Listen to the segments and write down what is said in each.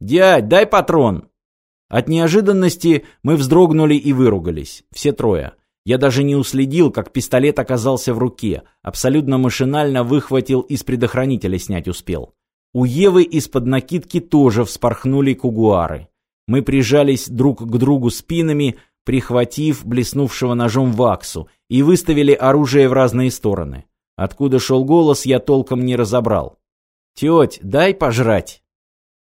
«Дядь, дай патрон!» От неожиданности мы вздрогнули и выругались. Все трое. Я даже не уследил, как пистолет оказался в руке. Абсолютно машинально выхватил из предохранителя снять успел. У Евы из-под накидки тоже вспорхнули кугуары. Мы прижались друг к другу спинами, прихватив блеснувшего ножом ваксу, и выставили оружие в разные стороны. Откуда шел голос, я толком не разобрал. «Теть, дай пожрать!»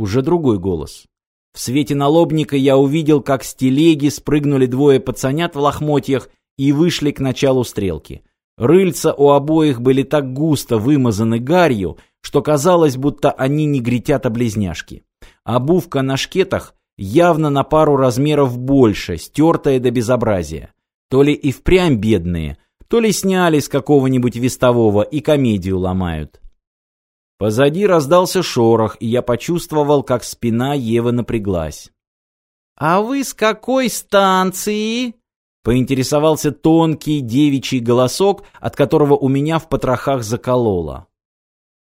Уже другой голос. В свете налобника я увидел, как с телеги спрыгнули двое пацанят в лохмотьях и вышли к началу стрелки. Рыльца у обоих были так густо вымазаны гарью, что казалось, будто они негритята-близняшки. Обувка на шкетах явно на пару размеров больше, стертая до безобразия. То ли и впрямь бедные, то ли сняли с какого-нибудь вестового и комедию ломают. Позади раздался шорох, и я почувствовал, как спина Евы напряглась. «А вы с какой станции?» Поинтересовался тонкий девичий голосок, от которого у меня в потрохах закололо.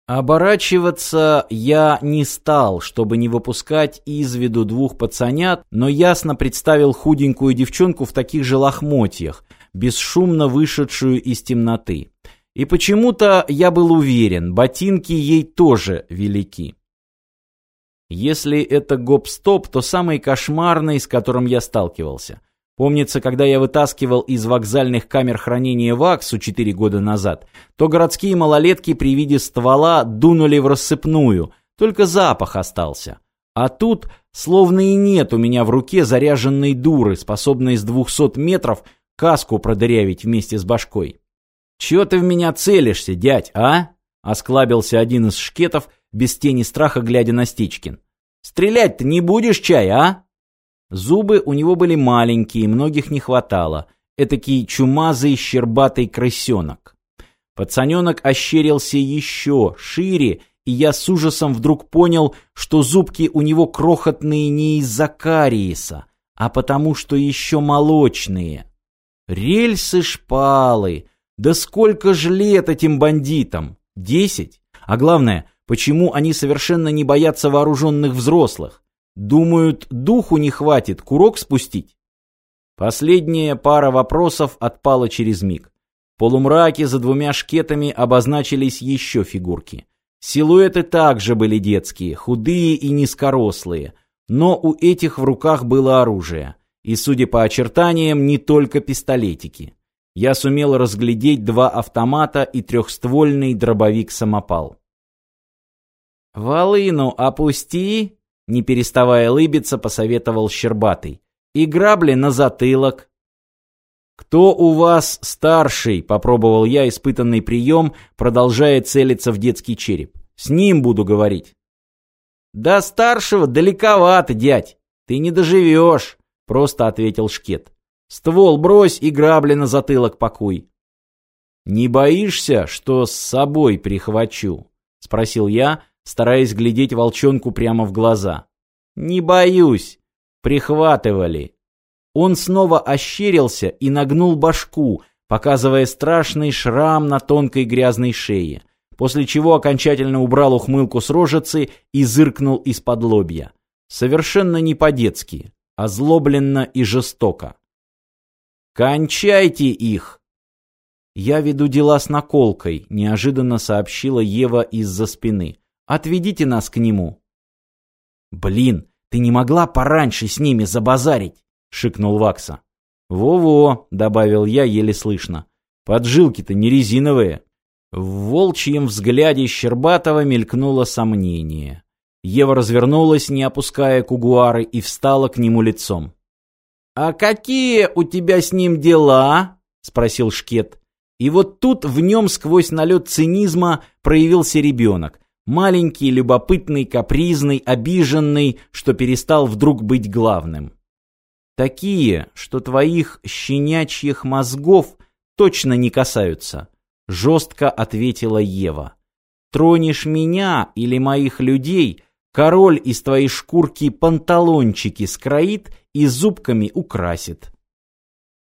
Оборачиваться я не стал, чтобы не выпускать из виду двух пацанят, но ясно представил худенькую девчонку в таких же лохмотьях, бесшумно вышедшую из темноты. И почему-то я был уверен, ботинки ей тоже велики. Если это гоп-стоп, то самый кошмарный, с которым я сталкивался. Помнится, когда я вытаскивал из вокзальных камер хранения ВАКСу четыре года назад, то городские малолетки при виде ствола дунули в рассыпную, только запах остался. А тут словно и нет у меня в руке заряженной дуры, способной с двухсот метров каску продырявить вместе с башкой. «Чего ты в меня целишься, дядь, а?» — осклабился один из шкетов, без тени страха глядя на Стичкин. «Стрелять-то не будешь, чай, а?» Зубы у него были маленькие, многих не хватало. Этакий чумазый щербатый крысенок. Пацаненок ощерился еще шире, и я с ужасом вдруг понял, что зубки у него крохотные не из-за кариеса, а потому что еще молочные. Рельсы-шпалы! Да сколько ж лет этим бандитам? Десять? А главное, почему они совершенно не боятся вооруженных взрослых? Думают, духу не хватит курок спустить? Последняя пара вопросов отпала через миг. В полумраке за двумя шкетами обозначились еще фигурки. Силуэты также были детские, худые и низкорослые, но у этих в руках было оружие. И, судя по очертаниям, не только пистолетики. Я сумел разглядеть два автомата и трехствольный дробовик-самопал. «Волыну опусти!» Не переставая лыбиться, посоветовал Щербатый. «И грабли на затылок». «Кто у вас старший?» — попробовал я испытанный прием, продолжая целиться в детский череп. «С ним буду говорить». «Да старшего далековато, дядь. Ты не доживешь», — просто ответил Шкет. «Ствол брось и грабли на затылок пакуй». «Не боишься, что с собой прихвачу?» — спросил я, стараясь глядеть волчонку прямо в глаза. «Не боюсь!» Прихватывали. Он снова ощерился и нагнул башку, показывая страшный шрам на тонкой грязной шее, после чего окончательно убрал ухмылку с рожицы и зыркнул из-под лобья. Совершенно не по-детски, а злобленно и жестоко. «Кончайте их!» «Я веду дела с наколкой», — неожиданно сообщила Ева из-за спины. Отведите нас к нему». «Блин, ты не могла пораньше с ними забазарить?» — шикнул Вакса. «Во-во», — добавил я еле слышно. «Поджилки-то не резиновые». В волчьем взгляде Щербатова мелькнуло сомнение. Ева развернулась, не опуская кугуары, и встала к нему лицом. «А какие у тебя с ним дела?» — спросил Шкет. И вот тут в нем сквозь налет цинизма проявился ребенок. Маленький, любопытный, капризный, обиженный, что перестал вдруг быть главным. Такие, что твоих щенячьих мозгов точно не касаются, жестко ответила Ева. Тронешь меня или моих людей, король из твоей шкурки панталончики скроит и зубками украсит.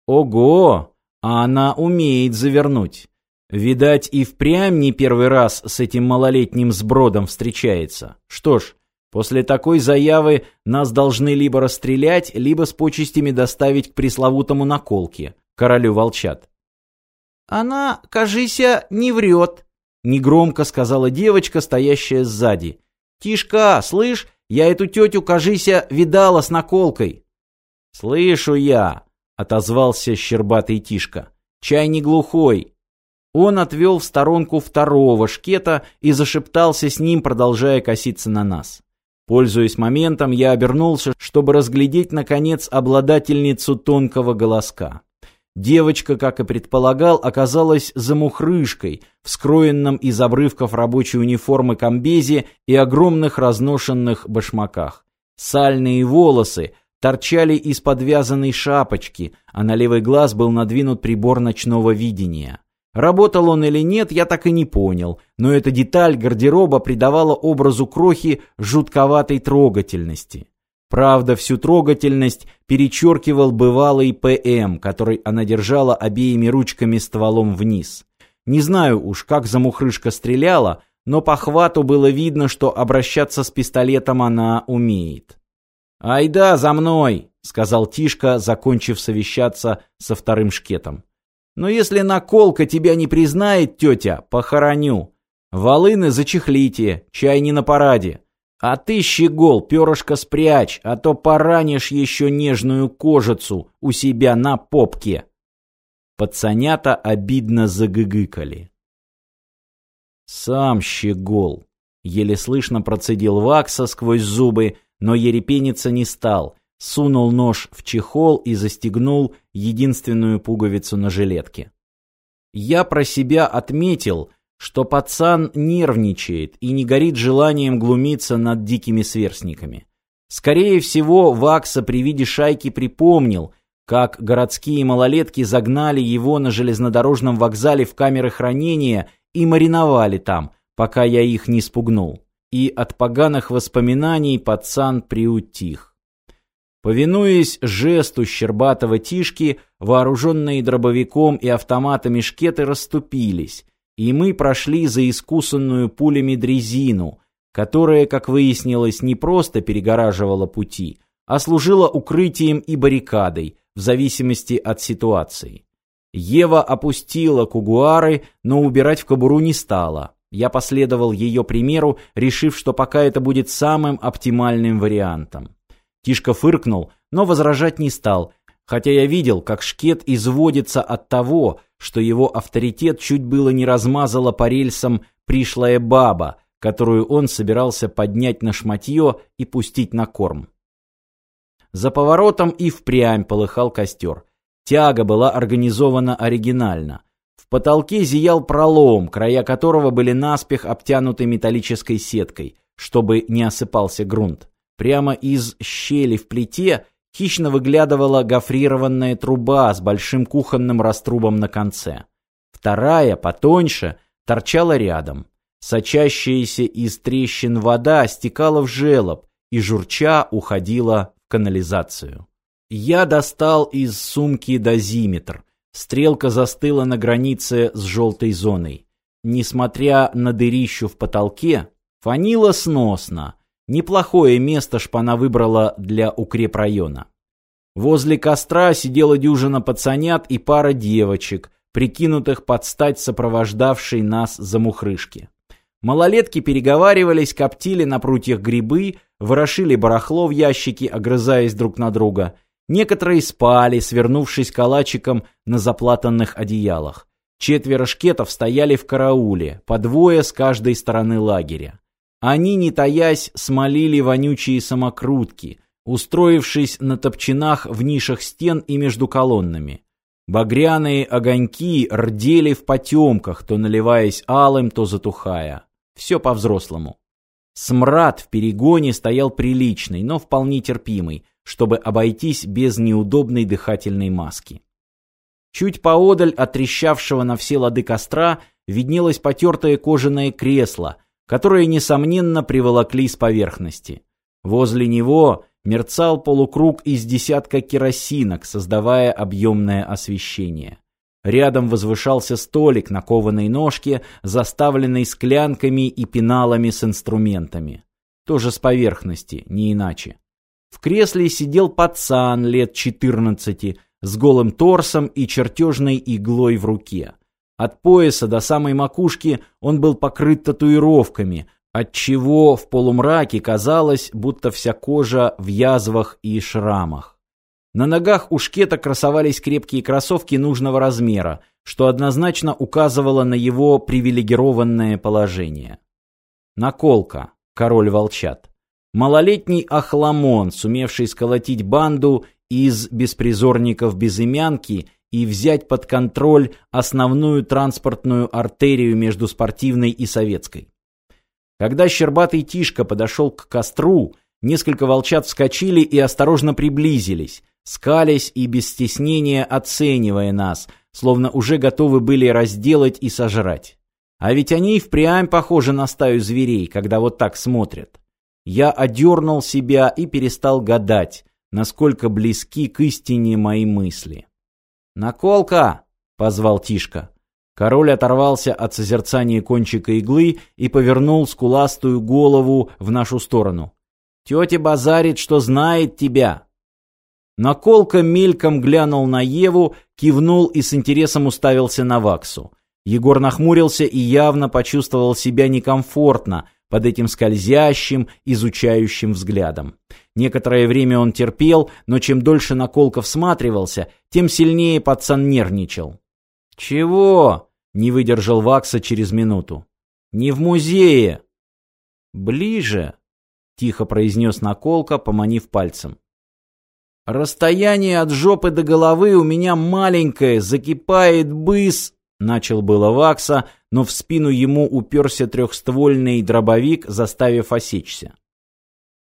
Ого, а она умеет завернуть. Видать, и впрямь не первый раз с этим малолетним сбродом встречается. Что ж, После такой заявы нас должны либо расстрелять, либо с почестями доставить к пресловутому наколке, королю волчат. «Она, кажися, не врет», — негромко сказала девочка, стоящая сзади. «Тишка, слышь, я эту тетю, кажися, видала с наколкой». «Слышу я», — отозвался щербатый Тишка. «Чай не глухой». Он отвел в сторонку второго шкета и зашептался с ним, продолжая коситься на нас. Пользуясь моментом, я обернулся, чтобы разглядеть, наконец, обладательницу тонкого голоска. Девочка, как и предполагал, оказалась замухрышкой, вскроенном из обрывков рабочей униформы комбезе и огромных разношенных башмаках. Сальные волосы торчали из подвязанной шапочки, а на левый глаз был надвинут прибор ночного видения. Работал он или нет, я так и не понял, но эта деталь гардероба придавала образу крохи жутковатой трогательности. Правда, всю трогательность перечеркивал бывалый ПМ, который она держала обеими ручками стволом вниз. Не знаю уж, как замухрышка стреляла, но по хвату было видно, что обращаться с пистолетом она умеет. «Айда, за мной!» — сказал Тишка, закончив совещаться со вторым шкетом. Но если наколка тебя не признает, тетя, похороню. Волыны зачехлите, чай не на параде. А ты, щегол, перышко спрячь, а то поранишь еще нежную кожицу у себя на попке. Пацанята обидно загыгыкали. Сам щегол. Еле слышно процедил Вакса сквозь зубы, но ерепениться не стал сунул нож в чехол и застегнул единственную пуговицу на жилетке. Я про себя отметил, что пацан нервничает и не горит желанием глумиться над дикими сверстниками. Скорее всего, Вакса при виде шайки припомнил, как городские малолетки загнали его на железнодорожном вокзале в камеры хранения и мариновали там, пока я их не спугнул. И от поганых воспоминаний пацан приутих. Повинуясь жесту щербатого тишки, вооруженные дробовиком и автоматами шкеты расступились, и мы прошли за искусанную пулями дрезину, которая, как выяснилось, не просто перегораживала пути, а служила укрытием и баррикадой, в зависимости от ситуации. Ева опустила кугуары, но убирать в кобуру не стала. Я последовал ее примеру, решив, что пока это будет самым оптимальным вариантом. Тишка фыркнул, но возражать не стал, хотя я видел, как шкет изводится от того, что его авторитет чуть было не размазала по рельсам пришлая баба, которую он собирался поднять на шматье и пустить на корм. За поворотом и впрямь полыхал костер. Тяга была организована оригинально. В потолке зиял пролом, края которого были наспех обтянуты металлической сеткой, чтобы не осыпался грунт. Прямо из щели в плите хищно выглядывала гофрированная труба с большим кухонным раструбом на конце. Вторая, потоньше, торчала рядом. Сочащаяся из трещин вода стекала в желоб и, журча, уходила в канализацию. Я достал из сумки дозиметр. Стрелка застыла на границе с желтой зоной. Несмотря на дырищу в потолке, фанила сносно — Неплохое место шпана выбрала для укрепрайона. Возле костра сидела дюжина пацанят и пара девочек, прикинутых под стать сопровождавшей нас за мухрышки. Малолетки переговаривались, коптили на прутьях грибы, ворошили барахло в ящике, огрызаясь друг на друга. Некоторые спали, свернувшись калачиком на заплатанных одеялах. Четверо шкетов стояли в карауле, по двое с каждой стороны лагеря. Они, не таясь, смолили вонючие самокрутки, устроившись на топчинах в нишах стен и между колоннами. Багряные огоньки рдели в потемках, то наливаясь алым, то затухая. Все по-взрослому. Смрад в перегоне стоял приличный, но вполне терпимый, чтобы обойтись без неудобной дыхательной маски. Чуть поодаль от трещавшего на все лады костра виднелось потертое кожаное кресло, которые, несомненно, приволокли с поверхности. Возле него мерцал полукруг из десятка керосинок, создавая объемное освещение. Рядом возвышался столик на кованой ножке, заставленный склянками и пеналами с инструментами. тоже с поверхности, не иначе. В кресле сидел пацан лет 14 с голым торсом и чертежной иглой в руке. От пояса до самой макушки он был покрыт татуировками, отчего в полумраке казалось, будто вся кожа в язвах и шрамах. На ногах у шкета красовались крепкие кроссовки нужного размера, что однозначно указывало на его привилегированное положение. Наколка, король волчат. Малолетний охламон, сумевший сколотить банду из беспризорников безымянки и взять под контроль основную транспортную артерию между спортивной и советской. Когда щербатый Тишка подошел к костру, несколько волчат вскочили и осторожно приблизились, скались и без стеснения оценивая нас, словно уже готовы были разделать и сожрать. А ведь они и впрямь похожи на стаю зверей, когда вот так смотрят. Я одернул себя и перестал гадать, насколько близки к истине мои мысли. «Наколка!» — позвал Тишка. Король оторвался от созерцания кончика иглы и повернул скуластую голову в нашу сторону. «Тетя базарит, что знает тебя!» Наколка мельком глянул на Еву, кивнул и с интересом уставился на Ваксу. Егор нахмурился и явно почувствовал себя некомфортно под этим скользящим, изучающим взглядом. Некоторое время он терпел, но чем дольше Наколка всматривался, тем сильнее пацан нервничал. «Чего?» — не выдержал Вакса через минуту. «Не в музее!» «Ближе!» — тихо произнес Наколка, поманив пальцем. «Расстояние от жопы до головы у меня маленькое, закипает быс...» Начал было Вакса, но в спину ему уперся трехствольный дробовик, заставив осечься.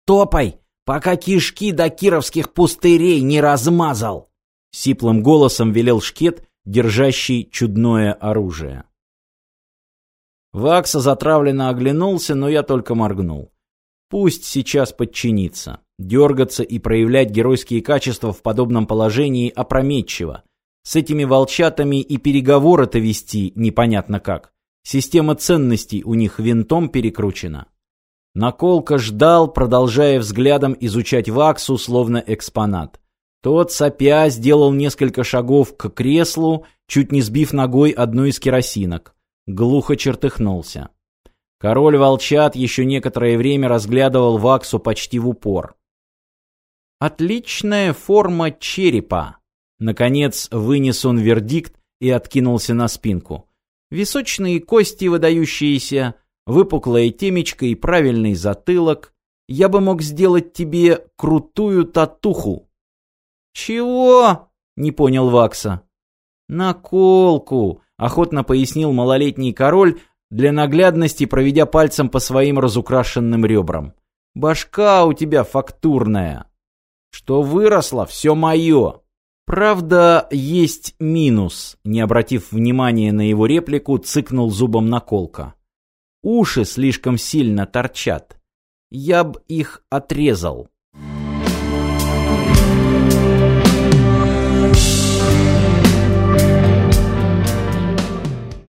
«Топай, пока кишки до кировских пустырей не размазал!» Сиплым голосом велел шкет, держащий чудное оружие. Вакса затравленно оглянулся, но я только моргнул. Пусть сейчас подчинится. Дергаться и проявлять геройские качества в подобном положении опрометчиво. С этими волчатами и переговоры-то вести непонятно как. Система ценностей у них винтом перекручена. Наколка ждал, продолжая взглядом изучать Ваксу, словно экспонат. Тот, сопя, сделал несколько шагов к креслу, чуть не сбив ногой одну из керосинок. Глухо чертыхнулся. Король волчат еще некоторое время разглядывал Ваксу почти в упор. Отличная форма черепа. Наконец вынес он вердикт и откинулся на спинку. Височные кости выдающиеся, выпуклая темечко и правильный затылок. Я бы мог сделать тебе крутую татуху. Чего? Не понял Вакса. Наколку, охотно пояснил малолетний король, для наглядности проведя пальцем по своим разукрашенным ребрам. Башка у тебя фактурная. Что выросло, все мое. Правда, есть минус. Не обратив внимания на его реплику, цыкнул зубом наколка. Уши слишком сильно торчат. Я б их отрезал.